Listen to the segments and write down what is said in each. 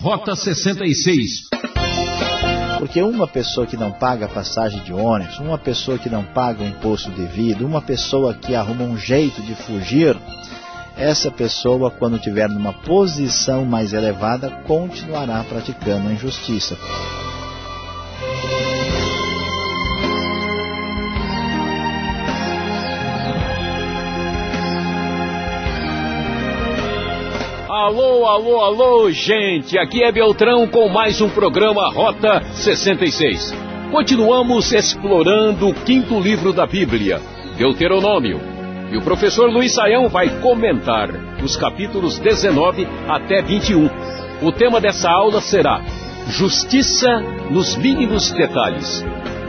Rota 66. Porque uma pessoa que não paga a passagem de ônibus, uma pessoa que não paga o imposto devido, uma pessoa que arruma um jeito de fugir, essa pessoa, quando tiver numa posição mais elevada, continuará praticando a injustiça. Alô, alô, alô, gente! Aqui é Beltrão com mais um programa Rota 66. Continuamos explorando o quinto livro da Bíblia, Deuteronômio. E o professor Luiz Saião vai comentar os capítulos 19 até 21. O tema dessa aula será Justiça nos mínimos detalhes.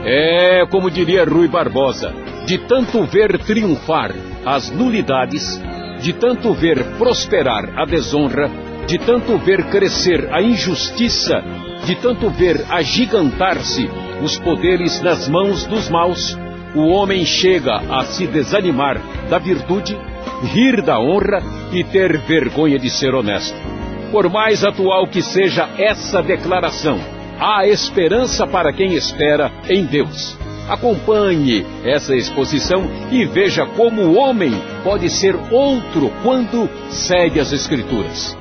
É, como diria Rui Barbosa, de tanto ver triunfar as nulidades de tanto ver prosperar a desonra, de tanto ver crescer a injustiça, de tanto ver agigantar-se os poderes nas mãos dos maus, o homem chega a se desanimar da virtude, rir da honra e ter vergonha de ser honesto. Por mais atual que seja essa declaração, há esperança para quem espera em Deus. Acompanhe essa exposição e veja como o homem pode ser outro quando segue as Escrituras.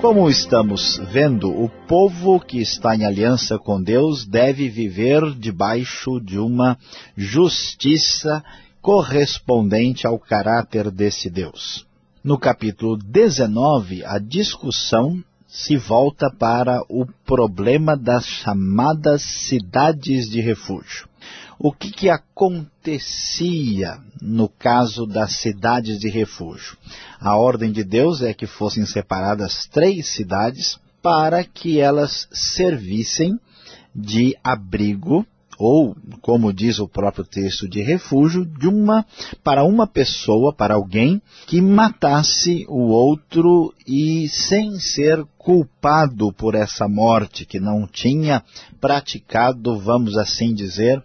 Como estamos vendo, o povo que está em aliança com Deus deve viver debaixo de uma justiça correspondente ao caráter desse Deus. No capítulo 19, a discussão se volta para o problema das chamadas cidades de refúgio. O que, que acontecia no caso das cidades de refúgio? A ordem de Deus é que fossem separadas três cidades para que elas servissem de abrigo ou, como diz o próprio texto, de refúgio de uma, para uma pessoa, para alguém que matasse o outro e sem ser culpado por essa morte, que não tinha praticado, vamos assim dizer,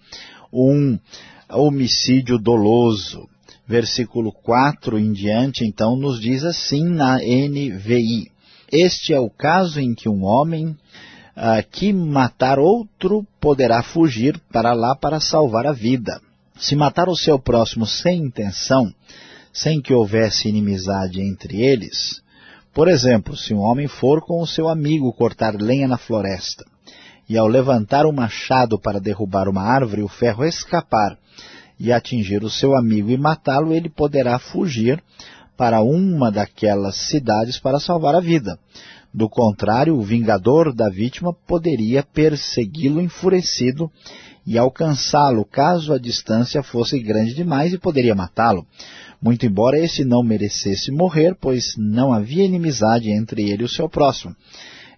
um homicídio doloso. Versículo 4 em diante, então, nos diz assim na NVI. Este é o caso em que um homem ah, que matar outro poderá fugir para lá para salvar a vida. Se matar o seu próximo sem intenção, sem que houvesse inimizade entre eles, por exemplo, se um homem for com o seu amigo cortar lenha na floresta, e ao levantar o um machado para derrubar uma árvore, o ferro escapar e atingir o seu amigo e matá-lo, ele poderá fugir para uma daquelas cidades para salvar a vida. Do contrário, o vingador da vítima poderia persegui-lo enfurecido e alcançá-lo, caso a distância fosse grande demais e poderia matá-lo. Muito embora esse não merecesse morrer, pois não havia inimizade entre ele e o seu próximo.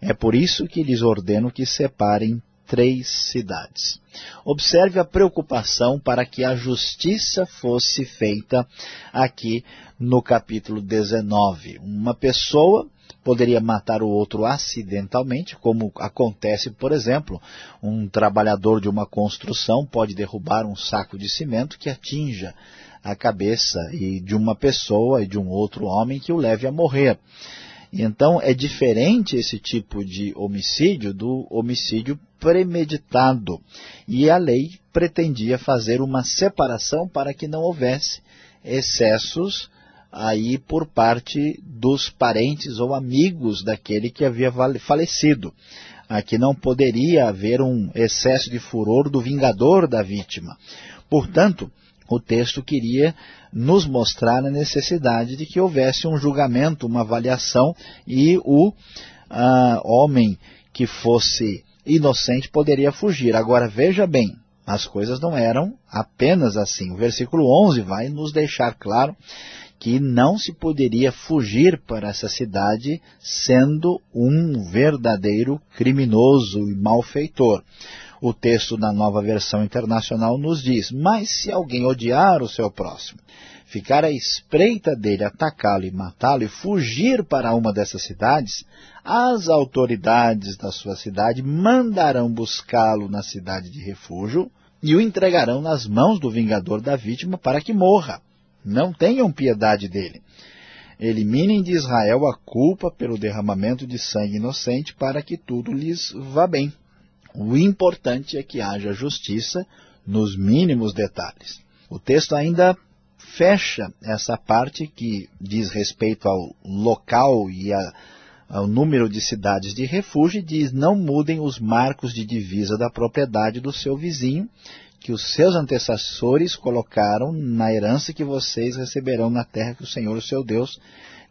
É por isso que lhes ordeno que separem três cidades. Observe a preocupação para que a justiça fosse feita aqui no capítulo 19. Uma pessoa poderia matar o outro acidentalmente, como acontece, por exemplo, um trabalhador de uma construção pode derrubar um saco de cimento que atinja a cabeça e de uma pessoa e de um outro homem que o leve a morrer. Então é diferente esse tipo de homicídio do homicídio premeditado. E a lei pretendia fazer uma separação para que não houvesse excessos aí por parte dos parentes ou amigos daquele que havia falecido. Aqui não poderia haver um excesso de furor do vingador da vítima. Portanto, o texto queria nos mostrar a necessidade de que houvesse um julgamento, uma avaliação e o ah, homem que fosse inocente poderia fugir. Agora veja bem, as coisas não eram apenas assim. O versículo 11 vai nos deixar claro que não se poderia fugir para essa cidade sendo um verdadeiro criminoso e malfeitor. O texto da nova versão internacional nos diz, mas se alguém odiar o seu próximo, ficar à espreita dele, atacá-lo e matá-lo e fugir para uma dessas cidades, as autoridades da sua cidade mandarão buscá-lo na cidade de refúgio e o entregarão nas mãos do vingador da vítima para que morra. Não tenham piedade dele. eliminem de Israel a culpa pelo derramamento de sangue inocente para que tudo lhes vá bem. O importante é que haja justiça nos mínimos detalhes. O texto ainda fecha essa parte que diz respeito ao local e a, ao número de cidades de refúgio e diz não mudem os marcos de divisa da propriedade do seu vizinho que os seus antecessores colocaram na herança que vocês receberão na terra que o Senhor, o seu Deus,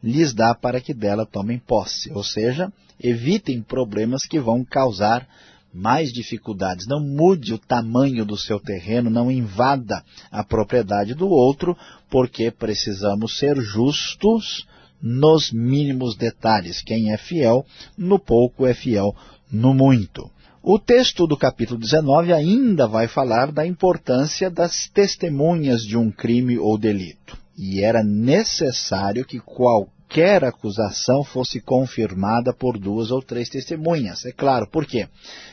lhes dá para que dela tomem posse. Ou seja, evitem problemas que vão causar mais dificuldades. Não mude o tamanho do seu terreno, não invada a propriedade do outro, porque precisamos ser justos nos mínimos detalhes. Quem é fiel no pouco é fiel no muito. O texto do capítulo 19 ainda vai falar da importância das testemunhas de um crime ou delito. E era necessário que qualquer acusação fosse confirmada por duas ou três testemunhas. É claro, por quê?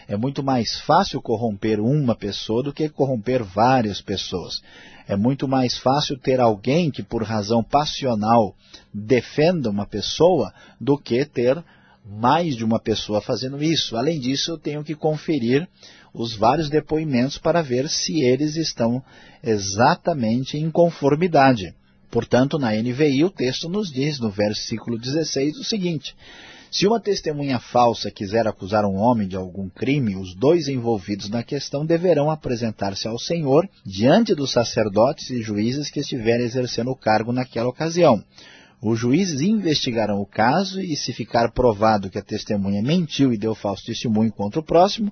É muito mais fácil corromper uma pessoa do que corromper várias pessoas. É muito mais fácil ter alguém que, por razão passional, defenda uma pessoa do que ter mais de uma pessoa fazendo isso. Além disso, eu tenho que conferir os vários depoimentos para ver se eles estão exatamente em conformidade. Portanto, na NVI, o texto nos diz, no versículo 16, o seguinte, se uma testemunha falsa quiser acusar um homem de algum crime, os dois envolvidos na questão deverão apresentar-se ao Senhor diante dos sacerdotes e juízes que estiverem exercendo o cargo naquela ocasião. Os juízes investigarão o caso e, se ficar provado que a testemunha mentiu e deu falso testemunho contra o próximo,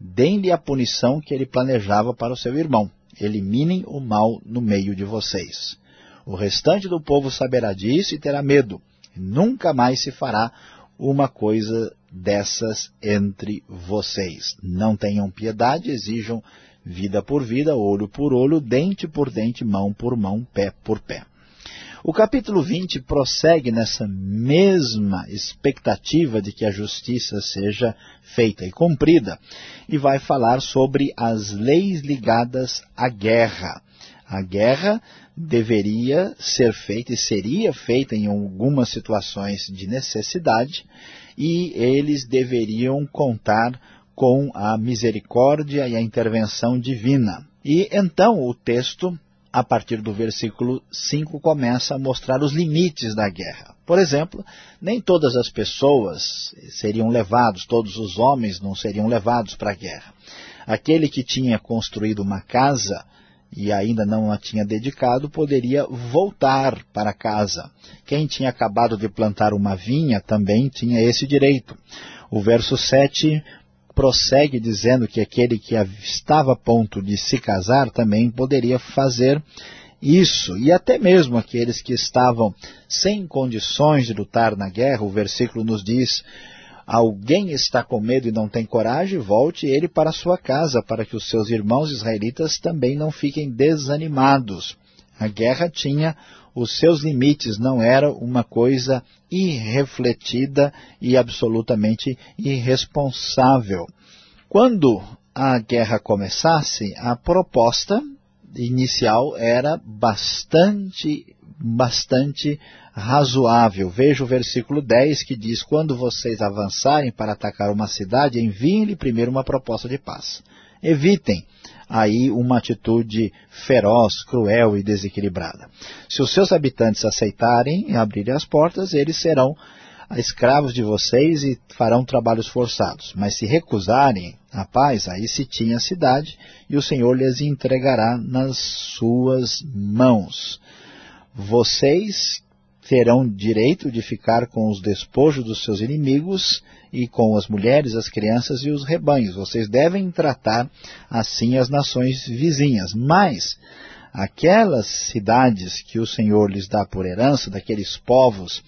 deem-lhe a punição que ele planejava para o seu irmão. Eliminem o mal no meio de vocês. O restante do povo saberá disso e terá medo. Nunca mais se fará uma coisa dessas entre vocês. Não tenham piedade, exijam vida por vida, olho por olho, dente por dente, mão por mão, pé por pé. O capítulo 20 prossegue nessa mesma expectativa de que a justiça seja feita e cumprida e vai falar sobre as leis ligadas à guerra. A guerra deveria ser feita e seria feita em algumas situações de necessidade e eles deveriam contar com a misericórdia e a intervenção divina. E então o texto a partir do versículo 5, começa a mostrar os limites da guerra. Por exemplo, nem todas as pessoas seriam levados, todos os homens não seriam levados para a guerra. Aquele que tinha construído uma casa e ainda não a tinha dedicado, poderia voltar para casa. Quem tinha acabado de plantar uma vinha também tinha esse direito. O verso 7 prossegue dizendo que aquele que estava a ponto de se casar também poderia fazer isso. E até mesmo aqueles que estavam sem condições de lutar na guerra, o versículo nos diz, alguém está com medo e não tem coragem, volte ele para sua casa, para que os seus irmãos israelitas também não fiquem desanimados. A guerra tinha os seus limites, não era uma coisa irrefletida e absolutamente irresponsável. Quando a guerra começasse, a proposta inicial era bastante, bastante razoável. Veja o versículo 10 que diz, quando vocês avançarem para atacar uma cidade, enviem-lhe primeiro uma proposta de paz. Evitem aí uma atitude feroz, cruel e desequilibrada. Se os seus habitantes aceitarem e abrirem as portas, eles serão escravos de vocês e farão trabalhos forçados. Mas se recusarem a paz, aí se tinha a cidade e o Senhor lhes entregará nas suas mãos. Vocês terão direito de ficar com os despojos dos seus inimigos e com as mulheres, as crianças e os rebanhos. Vocês devem tratar assim as nações vizinhas. Mas aquelas cidades que o Senhor lhes dá por herança, daqueles povos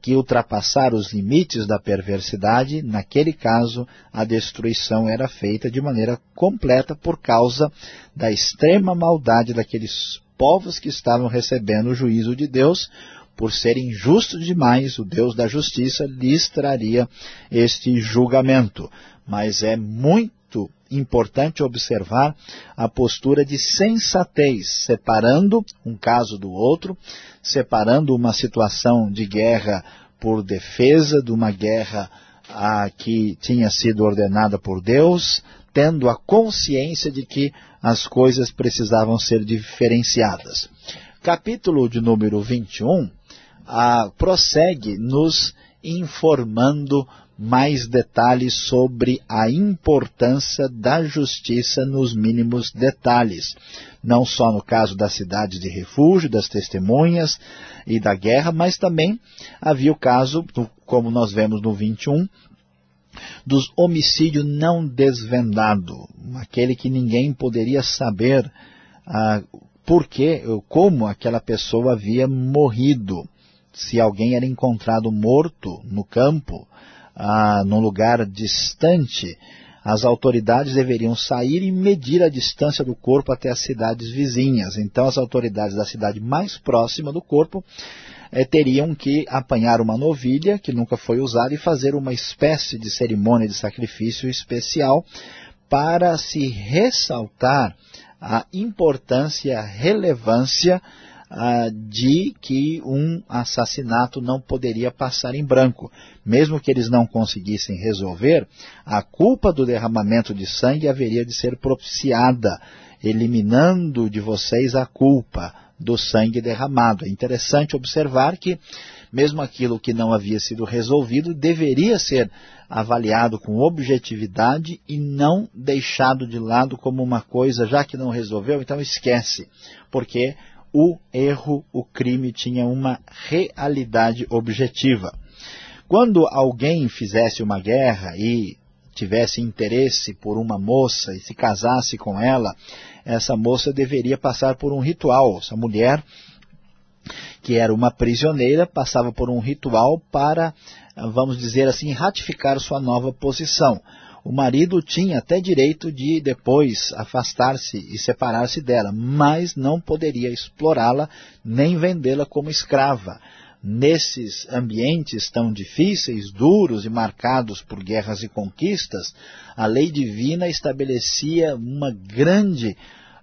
que ultrapassaram os limites da perversidade, naquele caso a destruição era feita de maneira completa por causa da extrema maldade daqueles povos que estavam recebendo o juízo de Deus, por serem justos demais, o Deus da justiça lhes traria este julgamento. Mas é muito importante observar a postura de sensatez, separando um caso do outro, separando uma situação de guerra por defesa de uma guerra ah, que tinha sido ordenada por Deus, tendo a consciência de que as coisas precisavam ser diferenciadas. Capítulo de número 21 ah, prossegue nos informando mais detalhes sobre a importância da justiça nos mínimos detalhes. Não só no caso das cidades de refúgio, das testemunhas e da guerra, mas também havia o caso, como nós vemos no 21, dos homicídio não desvendado, aquele que ninguém poderia saber ah, por que, como aquela pessoa havia morrido. Se alguém era encontrado morto no campo, ah, num lugar distante, as autoridades deveriam sair e medir a distância do corpo até as cidades vizinhas. Então as autoridades da cidade mais próxima do corpo eh, teriam que apanhar uma novilha que nunca foi usada e fazer uma espécie de cerimônia de sacrifício especial para se ressaltar a importância a relevância de que um assassinato não poderia passar em branco. Mesmo que eles não conseguissem resolver, a culpa do derramamento de sangue haveria de ser propiciada, eliminando de vocês a culpa do sangue derramado. É interessante observar que mesmo aquilo que não havia sido resolvido deveria ser avaliado com objetividade e não deixado de lado como uma coisa, já que não resolveu, então esquece, porque o erro, o crime tinha uma realidade objetiva. Quando alguém fizesse uma guerra e tivesse interesse por uma moça e se casasse com ela, essa moça deveria passar por um ritual. Essa mulher, que era uma prisioneira, passava por um ritual para, vamos dizer assim, ratificar sua nova posição o marido tinha até direito de depois afastar-se e separar-se dela, mas não poderia explorá-la nem vendê-la como escrava. Nesses ambientes tão difíceis, duros e marcados por guerras e conquistas, a lei divina estabelecia uma grande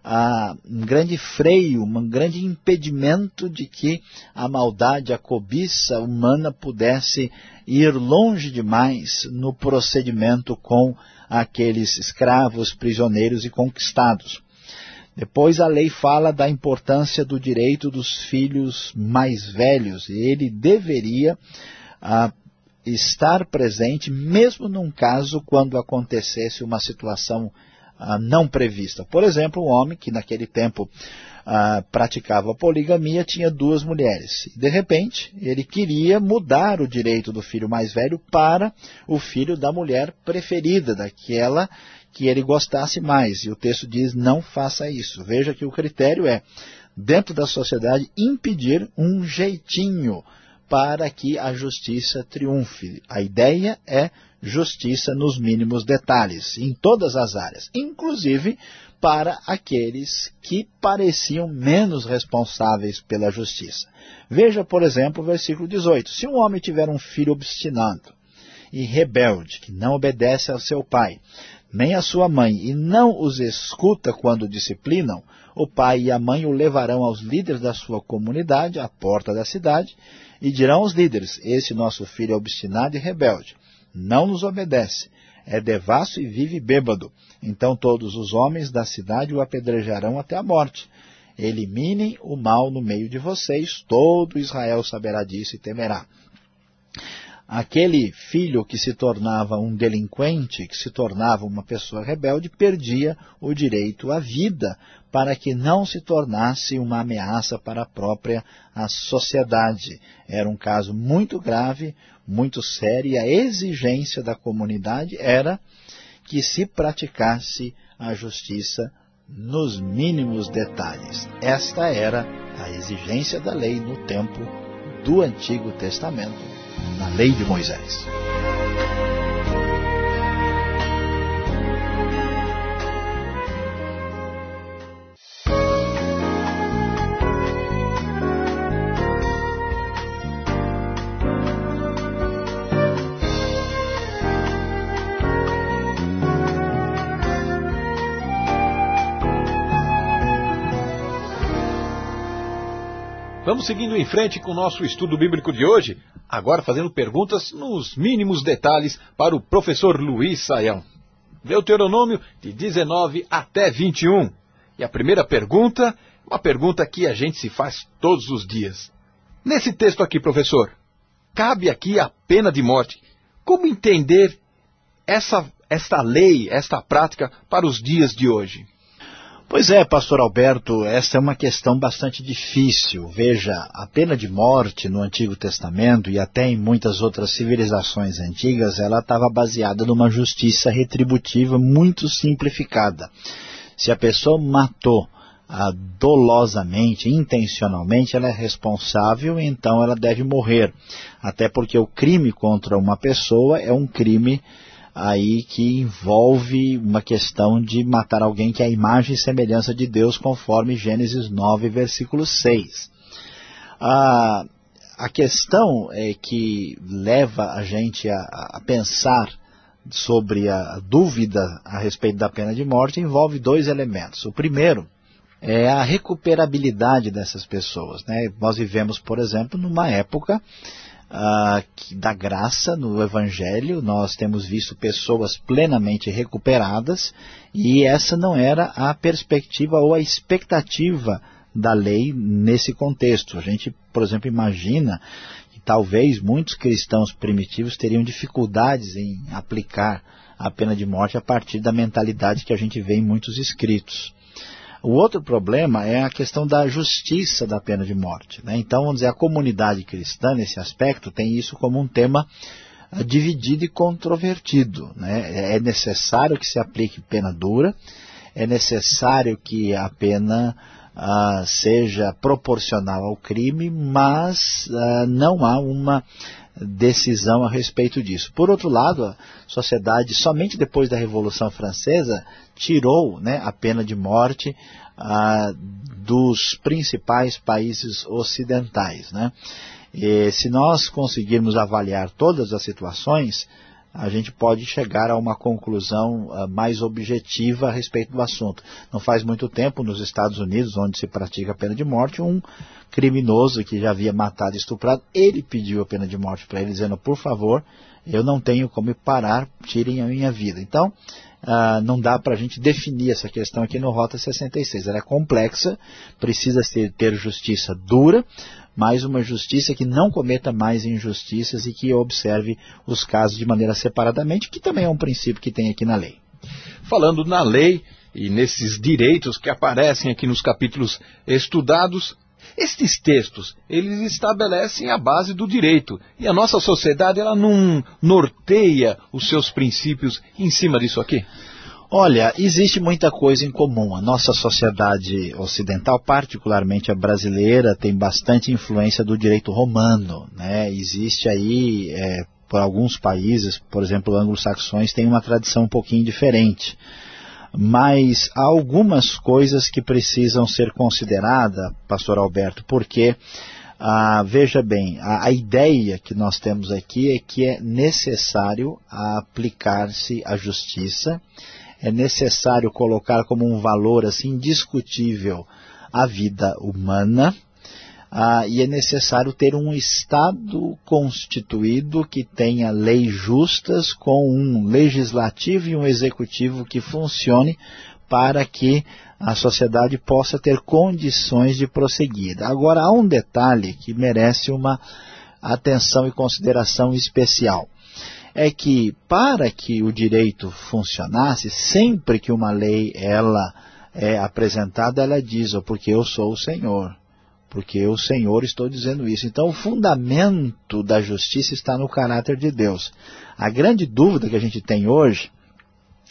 ah, um grande freio, um grande impedimento de que a maldade, a cobiça humana pudesse ir longe demais no procedimento com aqueles escravos, prisioneiros e conquistados. Depois a lei fala da importância do direito dos filhos mais velhos. E ele deveria ah, estar presente mesmo num caso quando acontecesse uma situação ah, não prevista. Por exemplo, um homem que naquele tempo ah, praticava poligamia tinha duas mulheres. De repente, ele queria mudar o direito do filho mais velho para o filho da mulher preferida, daquela que ele gostasse mais. E o texto diz, não faça isso. Veja que o critério é, dentro da sociedade, impedir um jeitinho para que a justiça triunfe. A ideia é justiça nos mínimos detalhes, em todas as áreas, inclusive para aqueles que pareciam menos responsáveis pela justiça. Veja, por exemplo, o versículo 18. Se um homem tiver um filho obstinado e rebelde, que não obedece ao seu pai, nem à sua mãe, e não os escuta quando disciplinam, o pai e a mãe o levarão aos líderes da sua comunidade, à porta da cidade, e dirão aos líderes, esse nosso filho é obstinado e rebelde, não nos obedece, é devasso e vive bêbado. Então todos os homens da cidade o apedrejarão até a morte. Eliminem o mal no meio de vocês, todo Israel saberá disso e temerá aquele filho que se tornava um delinquente, que se tornava uma pessoa rebelde, perdia o direito à vida para que não se tornasse uma ameaça para a própria a sociedade. Era um caso muito grave, muito sério, e a exigência da comunidade era que se praticasse a justiça nos mínimos detalhes. Esta era a exigência da lei no tempo do Antigo Testamento na lei de Moisés. Vamos seguindo em frente com o nosso estudo bíblico de hoje, agora fazendo perguntas nos mínimos detalhes para o professor Luiz Saião. Deuteronômio de 19 até 21. E a primeira pergunta, uma pergunta que a gente se faz todos os dias. Nesse texto aqui, professor, cabe aqui a pena de morte. Como entender essa, esta lei, esta prática para os dias de hoje? Pois é, pastor Alberto, essa é uma questão bastante difícil. Veja, a pena de morte no Antigo Testamento e até em muitas outras civilizações antigas, ela estava baseada numa justiça retributiva muito simplificada. Se a pessoa matou ah, dolosamente, intencionalmente, ela é responsável, então ela deve morrer. Até porque o crime contra uma pessoa é um crime aí que envolve uma questão de matar alguém que é a imagem e semelhança de Deus, conforme Gênesis 9, versículo 6. Ah, a questão é que leva a gente a, a pensar sobre a dúvida a respeito da pena de morte envolve dois elementos. O primeiro é a recuperabilidade dessas pessoas. Né? Nós vivemos, por exemplo, numa época uh, da graça no Evangelho, nós temos visto pessoas plenamente recuperadas e essa não era a perspectiva ou a expectativa da lei nesse contexto. A gente, por exemplo, imagina que talvez muitos cristãos primitivos teriam dificuldades em aplicar a pena de morte a partir da mentalidade que a gente vê em muitos escritos. O outro problema é a questão da justiça da pena de morte. Né? Então, vamos dizer, a comunidade cristã, nesse aspecto, tem isso como um tema uh, dividido e controvertido. Né? É necessário que se aplique pena dura, é necessário que a pena uh, seja proporcional ao crime, mas uh, não há uma decisão a respeito disso. Por outro lado, a sociedade, somente depois da Revolução Francesa, tirou né, a pena de morte ah, dos principais países ocidentais. Né? E se nós conseguirmos avaliar todas as situações, a gente pode chegar a uma conclusão uh, mais objetiva a respeito do assunto. Não faz muito tempo, nos Estados Unidos, onde se pratica a pena de morte, um criminoso que já havia matado e estuprado, ele pediu a pena de morte para ele, dizendo, por favor, eu não tenho como parar, tirem a minha vida. Então, uh, não dá para a gente definir essa questão aqui no Rota 66. Ela é complexa, precisa ter, ter justiça dura, mas uma justiça que não cometa mais injustiças e que observe os casos de maneira separadamente, que também é um princípio que tem aqui na lei. Falando na lei e nesses direitos que aparecem aqui nos capítulos estudados, estes textos, eles estabelecem a base do direito. E a nossa sociedade, ela não norteia os seus princípios em cima disso aqui? Olha, existe muita coisa em comum. A nossa sociedade ocidental, particularmente a brasileira, tem bastante influência do direito romano. Né? Existe aí, é, por alguns países, por exemplo, anglo-saxões, tem uma tradição um pouquinho diferente. Mas há algumas coisas que precisam ser consideradas, pastor Alberto, porque, ah, veja bem, a, a ideia que nós temos aqui é que é necessário aplicar-se a justiça é necessário colocar como um valor assim indiscutível a vida humana ah, e é necessário ter um Estado constituído que tenha leis justas com um legislativo e um executivo que funcione para que a sociedade possa ter condições de prosseguir. Agora, há um detalhe que merece uma atenção e consideração especial é que para que o direito funcionasse, sempre que uma lei ela é apresentada, ela diz, oh, porque eu sou o Senhor, porque o Senhor estou dizendo isso. Então o fundamento da justiça está no caráter de Deus. A grande dúvida que a gente tem hoje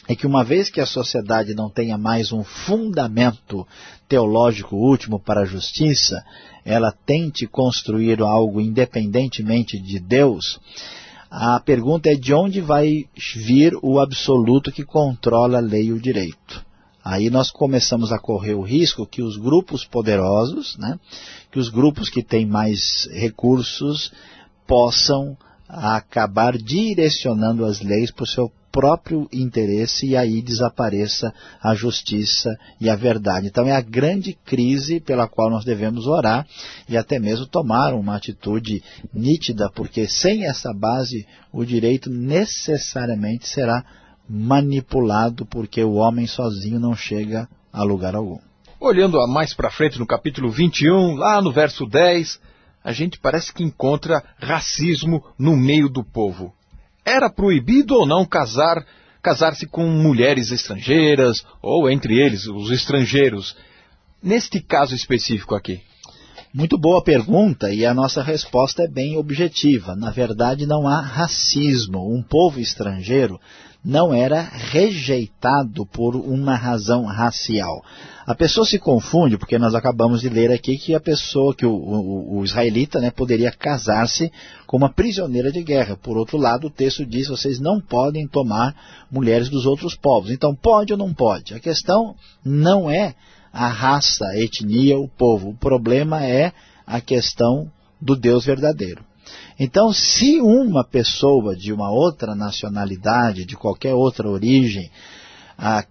é que uma vez que a sociedade não tenha mais um fundamento teológico último para a justiça, ela tente construir algo independentemente de Deus, a pergunta é de onde vai vir o absoluto que controla a lei e o direito. Aí nós começamos a correr o risco que os grupos poderosos, né, que os grupos que têm mais recursos possam acabar direcionando as leis para o seu próprio interesse e aí desapareça a justiça e a verdade. Então é a grande crise pela qual nós devemos orar e até mesmo tomar uma atitude nítida, porque sem essa base o direito necessariamente será manipulado, porque o homem sozinho não chega a lugar algum. Olhando mais para frente no capítulo 21, lá no verso 10, a gente parece que encontra racismo no meio do povo. Era proibido ou não casar casar-se com mulheres estrangeiras ou entre eles os estrangeiros? Neste caso específico aqui. Muito boa pergunta e a nossa resposta é bem objetiva. Na verdade, não há racismo. Um povo estrangeiro não era rejeitado por uma razão racial. A pessoa se confunde, porque nós acabamos de ler aqui que a pessoa, que o, o, o israelita né, poderia casar-se com uma prisioneira de guerra. Por outro lado, o texto diz vocês não podem tomar mulheres dos outros povos. Então, pode ou não pode? A questão não é a raça, a etnia, o povo. O problema é a questão do Deus verdadeiro. Então, se uma pessoa de uma outra nacionalidade, de qualquer outra origem, a,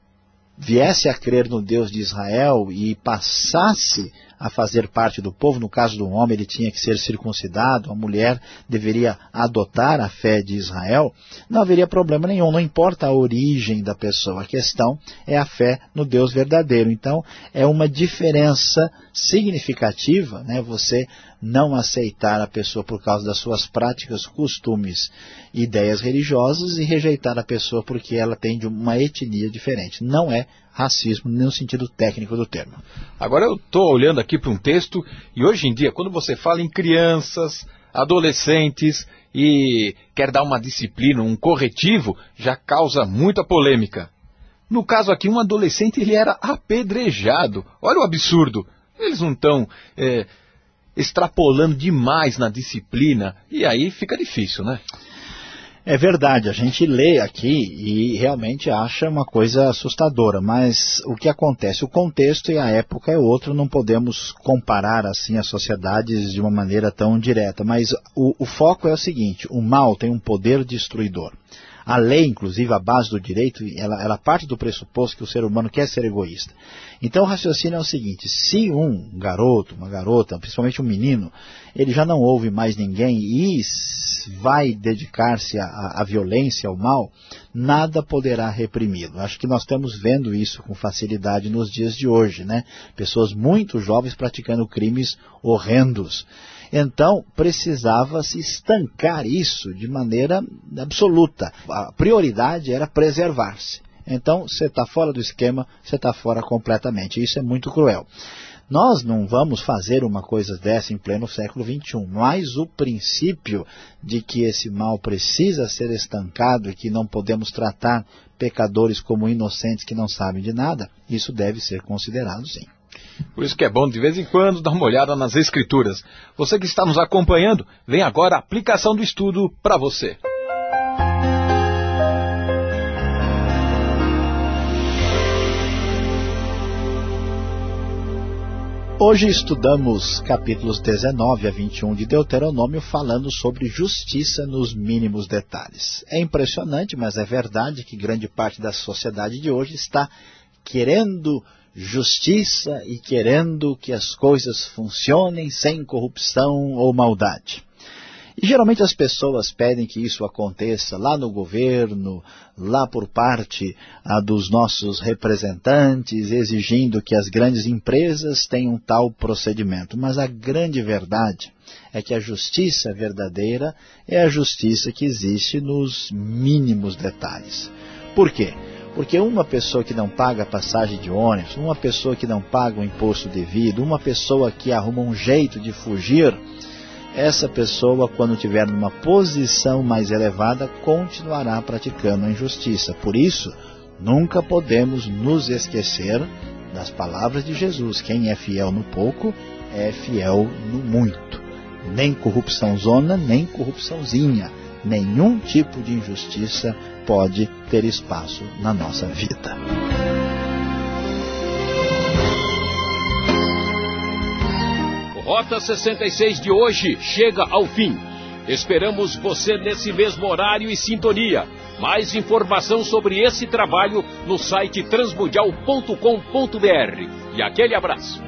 viesse a crer no Deus de Israel e passasse a fazer parte do povo, no caso do homem ele tinha que ser circuncidado, a mulher deveria adotar a fé de Israel, não haveria problema nenhum, não importa a origem da pessoa, a questão é a fé no Deus verdadeiro. Então é uma diferença significativa né, você não aceitar a pessoa por causa das suas práticas, costumes, ideias religiosas e rejeitar a pessoa porque ela tem de uma etnia diferente. Não é racismo no sentido técnico do termo. Agora eu estou olhando aqui para um texto e hoje em dia, quando você fala em crianças, adolescentes e quer dar uma disciplina, um corretivo, já causa muita polêmica. No caso aqui, um adolescente ele era apedrejado. Olha o absurdo. Eles não estão é, extrapolando demais na disciplina e aí fica difícil, né? É verdade, a gente lê aqui e realmente acha uma coisa assustadora, mas o que acontece? O contexto e a época é outro, não podemos comparar assim as sociedades de uma maneira tão direta, mas o, o foco é o seguinte, o mal tem um poder destruidor. A lei, inclusive, a base do direito, ela, ela parte do pressuposto que o ser humano quer ser egoísta. Então o raciocínio é o seguinte, se um garoto, uma garota, principalmente um menino, ele já não ouve mais ninguém e vai dedicar-se à, violência, ao mal, nada poderá reprimi-lo. Acho que nós estamos vendo isso com facilidade nos dias de hoje, né? Pessoas muito jovens praticando crimes horrendos. Então, precisava se estancar isso de maneira absoluta. A prioridade era preservar-se. Então, você está fora do esquema, você está fora completamente. Isso é muito cruel. Nós não vamos fazer uma coisa dessa em pleno século XXI, mas o princípio de que esse mal precisa ser estancado e que não podemos tratar pecadores como inocentes que não sabem de nada, isso deve ser considerado sim. Por isso que é bom de vez em quando dar uma olhada nas escrituras. Você que está nos acompanhando, vem agora a aplicação do estudo para você. Hoje estudamos capítulos 19 a 21 de Deuteronômio falando sobre justiça nos mínimos detalhes. É impressionante, mas é verdade que grande parte da sociedade de hoje está querendo justiça e querendo que as coisas funcionem sem corrupção ou maldade. E geralmente as pessoas pedem que isso aconteça lá no governo, lá por parte ah, dos nossos representantes, exigindo que as grandes empresas tenham tal procedimento. Mas a grande verdade é que a justiça verdadeira é a justiça que existe nos mínimos detalhes. Por quê? Porque uma pessoa que não paga a passagem de ônibus, uma pessoa que não paga o imposto devido, uma pessoa que arruma um jeito de fugir, essa pessoa, quando tiver numa posição mais elevada, continuará praticando a injustiça. Por isso, nunca podemos nos esquecer das palavras de Jesus. Quem é fiel no pouco, é fiel no muito. Nem corrupção zona, nem corrupçãozinha. Nenhum tipo de injustiça pode ter espaço na nossa vida. Rota 66 de hoje chega ao fim. Esperamos você nesse mesmo horário e sintonia. Mais informação sobre esse trabalho no site transmundial.com.br. E aquele abraço.